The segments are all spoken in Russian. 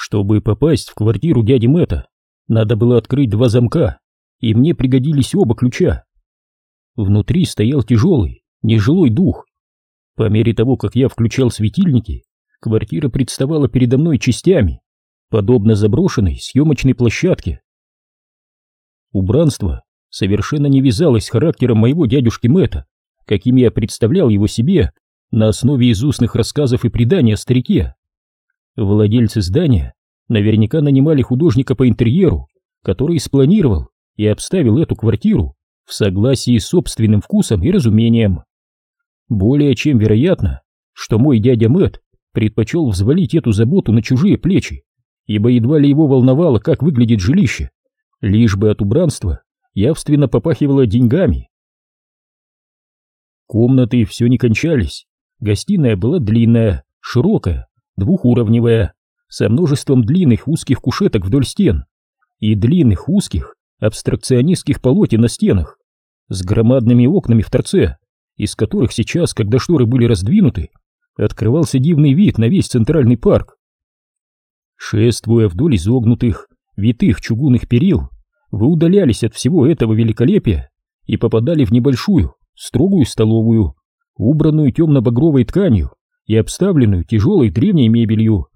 Чтобы попасть в квартиру дяди Мэтта, надо было открыть два замка, и мне пригодились оба ключа. Внутри стоял тяжелый, нежилой дух. По мере того, как я включал светильники, квартира представала передо мной частями, подобно заброшенной съемочной площадке. Убранство совершенно не вязалось с характером моего дядюшки Мэтта, каким я представлял его себе на основе из устных рассказов и преданий о старике. Владельцы здания наверняка нанимали художника по интерьеру, который спланировал и обставил эту квартиру в согласии с собственным вкусом и разумением. Более чем вероятно, что мой дядя Мэт предпочел взвалить эту заботу на чужие плечи, ибо едва ли его волновало, как выглядит жилище, лишь бы от убранства явственно попахивало деньгами. Комнаты все не кончались, гостиная была длинная, широкая, двухуровневая, со множеством длинных узких кушеток вдоль стен и длинных узких абстракционистских полотен на стенах, с громадными окнами в торце, из которых сейчас, когда шторы были раздвинуты, открывался дивный вид на весь центральный парк. Шествуя вдоль изогнутых, витых чугунных перил, вы удалялись от всего этого великолепия и попадали в небольшую, строгую столовую, убранную темно-багровой тканью и обставленную тяжелой древней мебелью.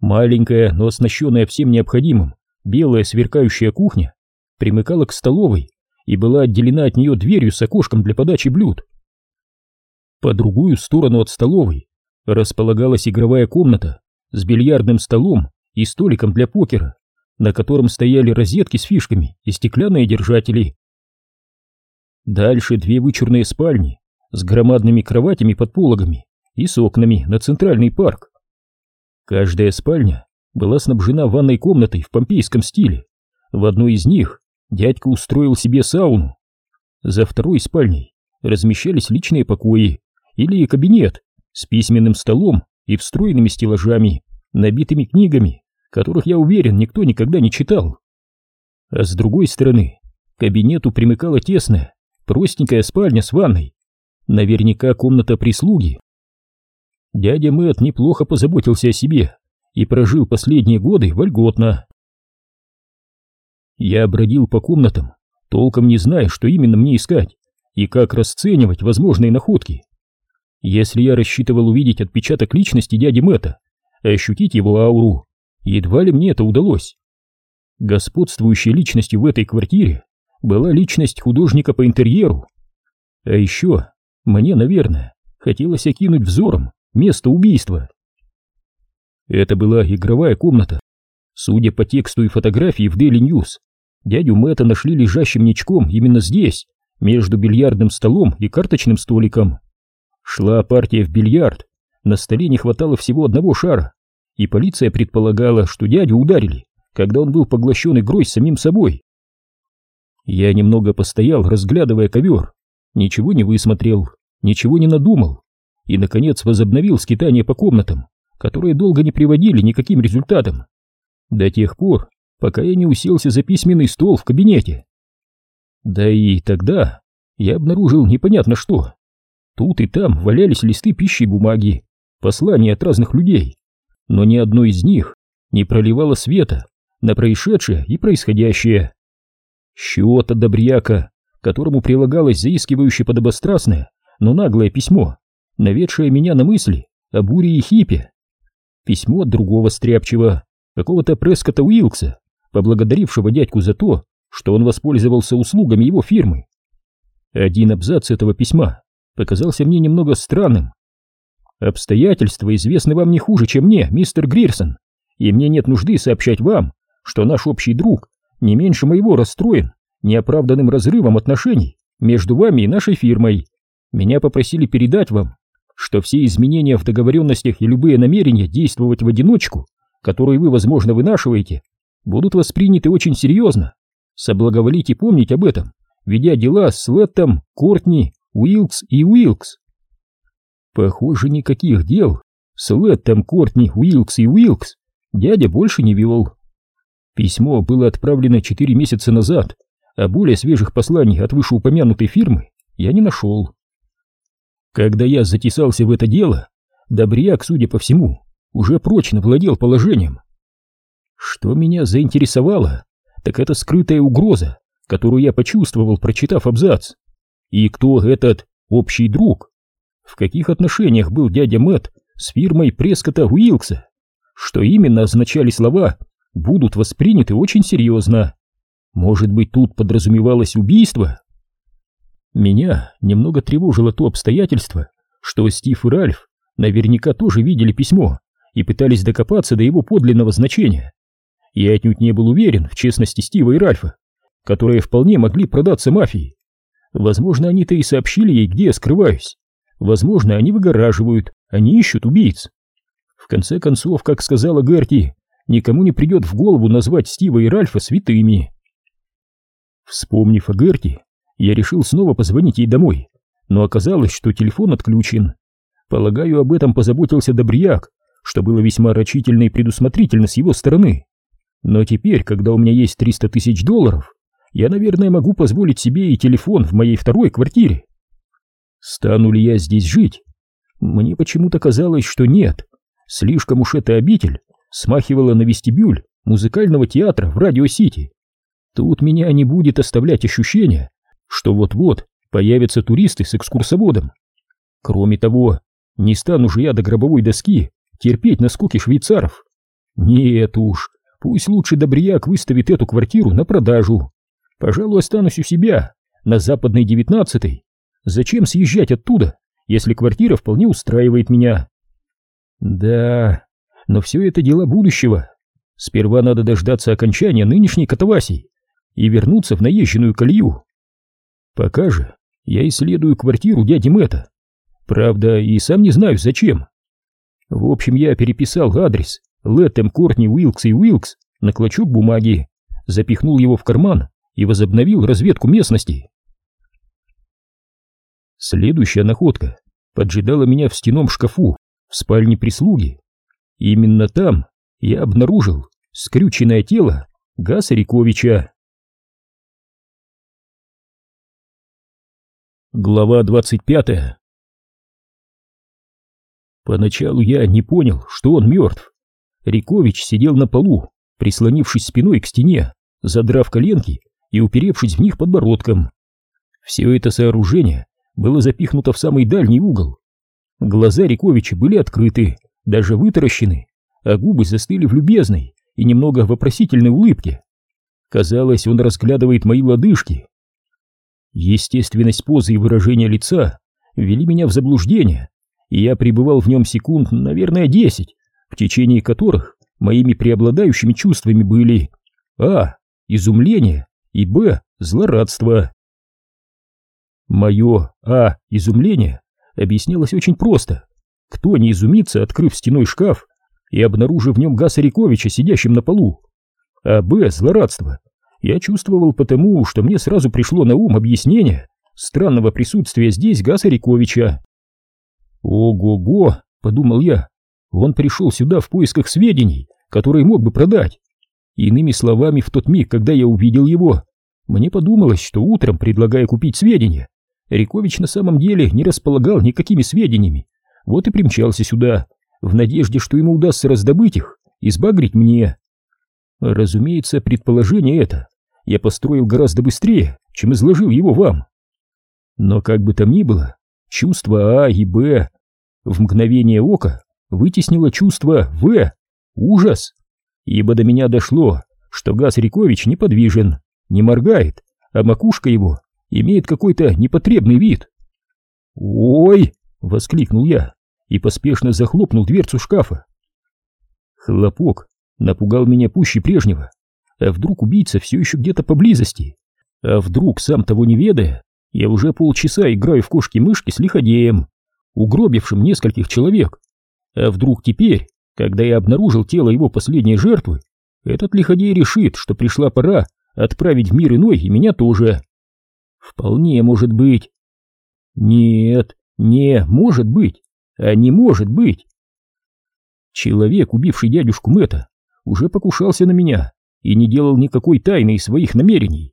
Маленькая, но оснащенная всем необходимым, белая сверкающая кухня примыкала к столовой и была отделена от нее дверью с окошком для подачи блюд. По другую сторону от столовой располагалась игровая комната с бильярдным столом и столиком для покера, на котором стояли розетки с фишками и стеклянные держатели. Дальше две вычурные спальни с громадными кроватями под пологами и с окнами на центральный парк. Каждая спальня была снабжена ванной комнатой в помпейском стиле. В одной из них дядька устроил себе сауну. За второй спальней размещались личные покои или кабинет с письменным столом и встроенными стеллажами, набитыми книгами, которых, я уверен, никто никогда не читал. А с другой стороны, к кабинету примыкала тесная, простенькая спальня с ванной, наверняка комната прислуги. Дядя Мэтт неплохо позаботился о себе и прожил последние годы вольготно. Я бродил по комнатам, толком не зная, что именно мне искать и как расценивать возможные находки. Если я рассчитывал увидеть отпечаток личности дяди Мэтта, ощутить его ауру, едва ли мне это удалось. Господствующей личностью в этой квартире была личность художника по интерьеру. А еще мне, наверное, хотелось окинуть взором место убийства. Это была игровая комната. Судя по тексту и фотографии в Daily News, дядю Мэтта нашли лежащим ничком именно здесь, между бильярдным столом и карточным столиком. Шла партия в бильярд, на столе не хватало всего одного шара, и полиция предполагала, что дядю ударили, когда он был поглощен игрой с самим собой. Я немного постоял, разглядывая ковер, ничего не высмотрел, ничего не надумал, и, наконец, возобновил скитание по комнатам, которые долго не приводили никаким результатам. До тех пор, пока я не уселся за письменный стол в кабинете. Да и тогда я обнаружил непонятно что. Тут и там валялись листы пищи и бумаги, послания от разных людей, но ни одно из них не проливало света на происшедшее и происходящее. Счет от добряка, которому прилагалось заискивающее подобострастное, но наглое письмо, наведшее меня на мысли о буре и хипе. Письмо от другого стряпчего, какого-то Прескота Уилкса, поблагодарившего дядьку за то, что он воспользовался услугами его фирмы. Один абзац этого письма показался мне немного странным. Обстоятельства известны вам не хуже, чем мне, мистер Грирсон, и мне нет нужды сообщать вам, что наш общий друг не меньше моего расстроен неоправданным разрывом отношений между вами и нашей фирмой. Меня попросили передать вам, что все изменения в договоренностях и любые намерения действовать в одиночку, которые вы, возможно, вынашиваете, будут восприняты очень серьезно. Соблаговолите помнить об этом, ведя дела с Леттом, Кортни, Уилкс и Уилкс. Похоже, никаких дел с Леттом, Кортни, Уилкс и Уилкс дядя больше не вел. Письмо было отправлено четыре месяца назад, а более свежих посланий от вышеупомянутой фирмы я не нашел. Когда я затесался в это дело, Добряк, судя по всему, уже прочно владел положением. Что меня заинтересовало, так это скрытая угроза, которую я почувствовал, прочитав абзац. И кто этот общий друг? В каких отношениях был дядя Мэтт с фирмой Прескота Уилкса? Что именно означали слова «будут восприняты очень серьезно»? Может быть, тут подразумевалось убийство? Меня немного тревожило то обстоятельство, что Стив и Ральф наверняка тоже видели письмо и пытались докопаться до его подлинного значения. Я отнюдь не был уверен в честности Стива и Ральфа, которые вполне могли продаться мафии. Возможно, они-то и сообщили ей, где я скрываюсь. Возможно, они выгораживают, они ищут убийц. В конце концов, как сказала Герти, никому не придет в голову назвать Стива и Ральфа святыми. Вспомнив о Герти, я решил снова позвонить ей домой, но оказалось, что телефон отключен. Полагаю, об этом позаботился Добряк, что было весьма рачительно и предусмотрительно с его стороны. Но теперь, когда у меня есть 300 тысяч долларов, я, наверное, могу позволить себе и телефон в моей второй квартире. Стану ли я здесь жить? Мне почему-то казалось, что нет. Слишком уж эта обитель смахивала на вестибюль музыкального театра в Радио-Сити. Тут меня не будет оставлять ощущение, что вот-вот появятся туристы с экскурсоводом. Кроме того, не стану же я до гробовой доски терпеть наскоки швейцаров. Нет уж, пусть лучше Добряк выставит эту квартиру на продажу. Пожалуй, останусь у себя, на западной девятнадцатой. Зачем съезжать оттуда, если квартира вполне устраивает меня? Да, но все это дело будущего. Сперва надо дождаться окончания нынешней катавасии и вернуться в наезженную колею. Пока же я исследую квартиру дяди Мэтта. Правда, и сам не знаю зачем. В общем, я переписал адрес Лэттем Кортни Уилкс и Уилкс на клочок бумаги, запихнул его в карман и возобновил разведку местности. Следующая находка поджидала меня в стеном шкафу в спальне прислуги. Именно там я обнаружил скрюченное тело Гаса Риковича. Глава двадцать пятая Поначалу я не понял, что он мертв. Рикович сидел на полу, прислонившись спиной к стене, задрав коленки и уперевшись в них подбородком. Все это сооружение было запихнуто в самый дальний угол. Глаза Риковича были открыты, даже вытаращены, а губы застыли в любезной и немного вопросительной улыбке. Казалось, он разглядывает мои лодыжки. Естественность позы и выражения лица ввели меня в заблуждение, и я пребывал в нем секунд, наверное, десять, в течение которых моими преобладающими чувствами были А. Изумление и Б. Злорадство. Мое А. Изумление объяснялось очень просто. Кто не изумится, открыв стеной шкаф и обнаружив в нем Гаса Риковича, сидящим на полу? А Б. Злорадство я чувствовал потому, что мне сразу пришло на ум объяснение странного присутствия здесь Гаса Риковича. «Ого-го!» — подумал я. «Он пришел сюда в поисках сведений, которые мог бы продать. Иными словами, в тот миг, когда я увидел его, мне подумалось, что утром, предлагая купить сведения, Рикович на самом деле не располагал никакими сведениями, вот и примчался сюда, в надежде, что ему удастся раздобыть их и сбагрить мне. Разумеется, предположение это я построил гораздо быстрее, чем изложил его вам. Но как бы там ни было, чувство А и Б в мгновение ока вытеснило чувство В, ужас, ибо до меня дошло, что Газ Рикович неподвижен, не моргает, а макушка его имеет какой-то непотребный вид. «Ой!» — воскликнул я и поспешно захлопнул дверцу шкафа. Хлопок напугал меня пуще прежнего. А вдруг убийца все еще где-то поблизости? А вдруг, сам того не ведая, я уже полчаса играю в кошки-мышки с лиходеем, угробившим нескольких человек? А вдруг теперь, когда я обнаружил тело его последней жертвы, этот лиходей решит, что пришла пора отправить в мир иной и меня тоже? Вполне может быть. Нет, не может быть, а не может быть. Человек, убивший дядюшку Мэтта, уже покушался на меня и не делал никакой тайны из своих намерений.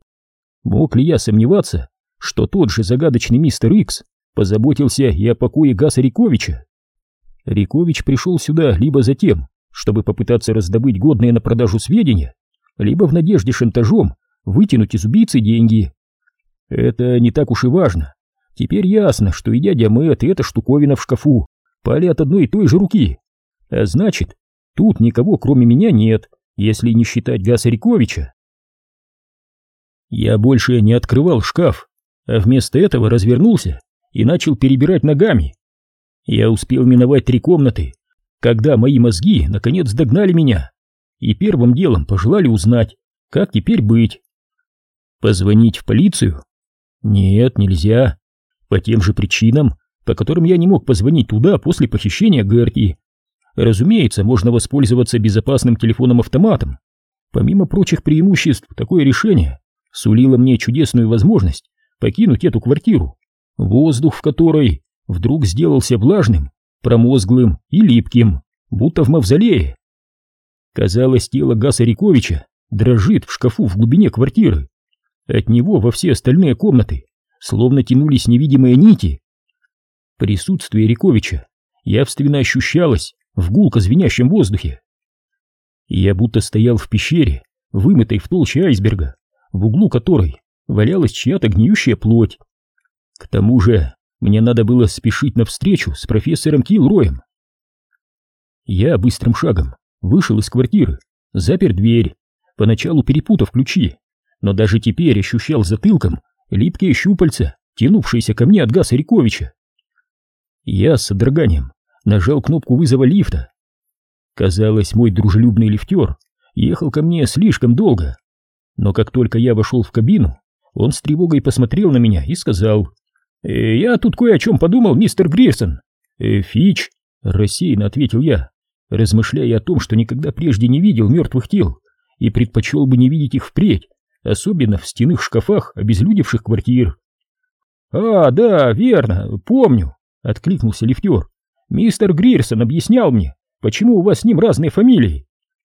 Мог ли я сомневаться, что тот же загадочный мистер Икс позаботился и о покое Гаса Риковича? Рикович пришел сюда либо за тем, чтобы попытаться раздобыть годные на продажу сведения, либо в надежде шантажом вытянуть из убийцы деньги. Это не так уж и важно. Теперь ясно, что и дядя Мэтт, и эта штуковина в шкафу пали от одной и той же руки. А значит, тут никого кроме меня нет, если не считать Гаса Риковича. Я больше не открывал шкаф, а вместо этого развернулся и начал перебирать ногами. Я успел миновать три комнаты, когда мои мозги наконец догнали меня и первым делом пожелали узнать, как теперь быть. Позвонить в полицию? Нет, нельзя. По тем же причинам, по которым я не мог позвонить туда после похищения Герти. Разумеется, можно воспользоваться безопасным телефоном-автоматом. Помимо прочих преимуществ, такое решение сулило мне чудесную возможность покинуть эту квартиру, воздух в которой вдруг сделался влажным, промозглым и липким, будто в мавзолее. Казалось, тело Гаса Риковича дрожит в шкафу в глубине квартиры. От него во все остальные комнаты словно тянулись невидимые нити. Присутствие Риковича явственно ощущалось в гулко звенящем воздухе. Я будто стоял в пещере, вымытой в толще айсберга, в углу которой валялась чья-то гниющая плоть. К тому же мне надо было спешить навстречу с профессором Килроем. Я быстрым шагом вышел из квартиры, запер дверь, поначалу перепутав ключи, но даже теперь ощущал затылком липкие щупальца, тянувшиеся ко мне от Гаса Риковича. Я с содроганием нажал кнопку вызова лифта. Казалось, мой дружелюбный лифтер ехал ко мне слишком долго. Но как только я вошел в кабину, он с тревогой посмотрел на меня и сказал, «Э, «Я тут кое о чем подумал, мистер Грирсон». «Э, «Фич», — рассеянно ответил я, размышляя о том, что никогда прежде не видел мертвых тел и предпочел бы не видеть их впредь, особенно в стенных шкафах обезлюдевших квартир. «А, да, верно, помню», — откликнулся лифтер. «Мистер Грирсон объяснял мне, почему у вас с ним разные фамилии».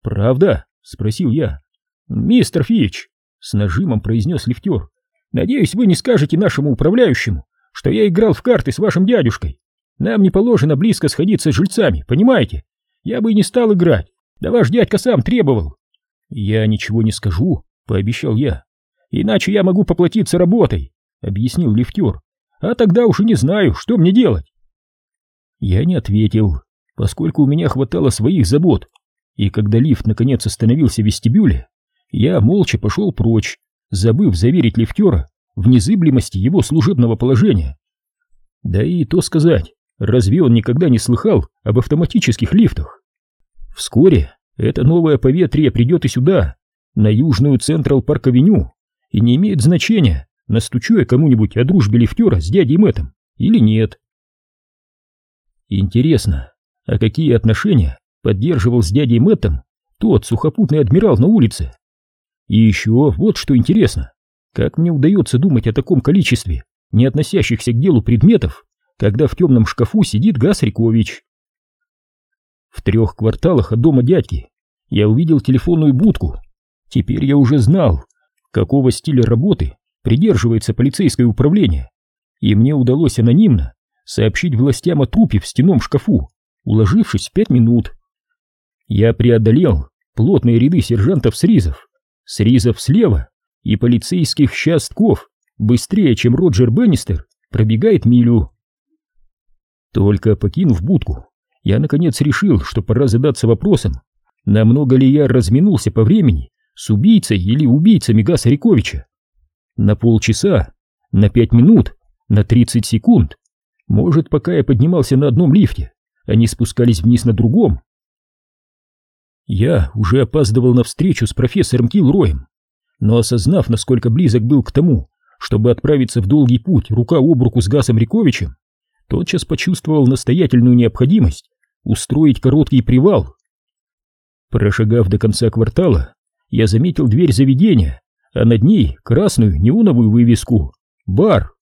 «Правда?» — спросил я. «Мистер Фич», — с нажимом произнес лифтер, — «надеюсь, вы не скажете нашему управляющему, что я играл в карты с вашим дядюшкой. Нам не положено близко сходиться с жильцами, понимаете? Я бы и не стал играть, да ваш дядька сам требовал». «Я ничего не скажу», — пообещал я. «Иначе я могу поплатиться работой», — объяснил лифтер. «А тогда уж и не знаю, что мне делать». Я не ответил, поскольку у меня хватало своих забот, и когда лифт наконец остановился в вестибюле, я молча пошел прочь, забыв заверить лифтера в незыблемости его служебного положения. Да и то сказать, разве он никогда не слыхал об автоматических лифтах? Вскоре это новое поветрие придет и сюда, на южную Централ Парк-авеню, и не имеет значения, настучу я кому-нибудь о дружбе лифтера с дядей Мэттом или нет. Интересно, а какие отношения поддерживал с дядей Мэттом тот сухопутный адмирал на улице? И еще вот что интересно, как мне удается думать о таком количестве не относящихся к делу предметов, когда в темном шкафу сидит Гас Рикович. В трех кварталах от дома дядьки я увидел телефонную будку. Теперь я уже знал, какого стиля работы придерживается полицейское управление, и мне удалось анонимно сообщить властям о трупе в стенном шкафу, уложившись в пять минут. Я преодолел плотные ряды сержантов-сризов, сризов слева и полицейских счастков быстрее, чем Роджер Беннистер пробегает милю. Только покинув будку, я наконец решил, что пора задаться вопросом, намного ли я разминулся по времени с убийцей или убийцами Гаса Риковича. На полчаса, на пять минут, на тридцать секунд. Может, пока я поднимался на одном лифте, они спускались вниз на другом. Я уже опаздывал на встречу с профессором Килроем, но осознав, насколько близок был к тому, чтобы отправиться в долгий путь рука об руку с Гасом Риковичем, тотчас почувствовал настоятельную необходимость устроить короткий привал. Прошагав до конца квартала, я заметил дверь заведения, а над ней красную неоновую вывеску «Бар».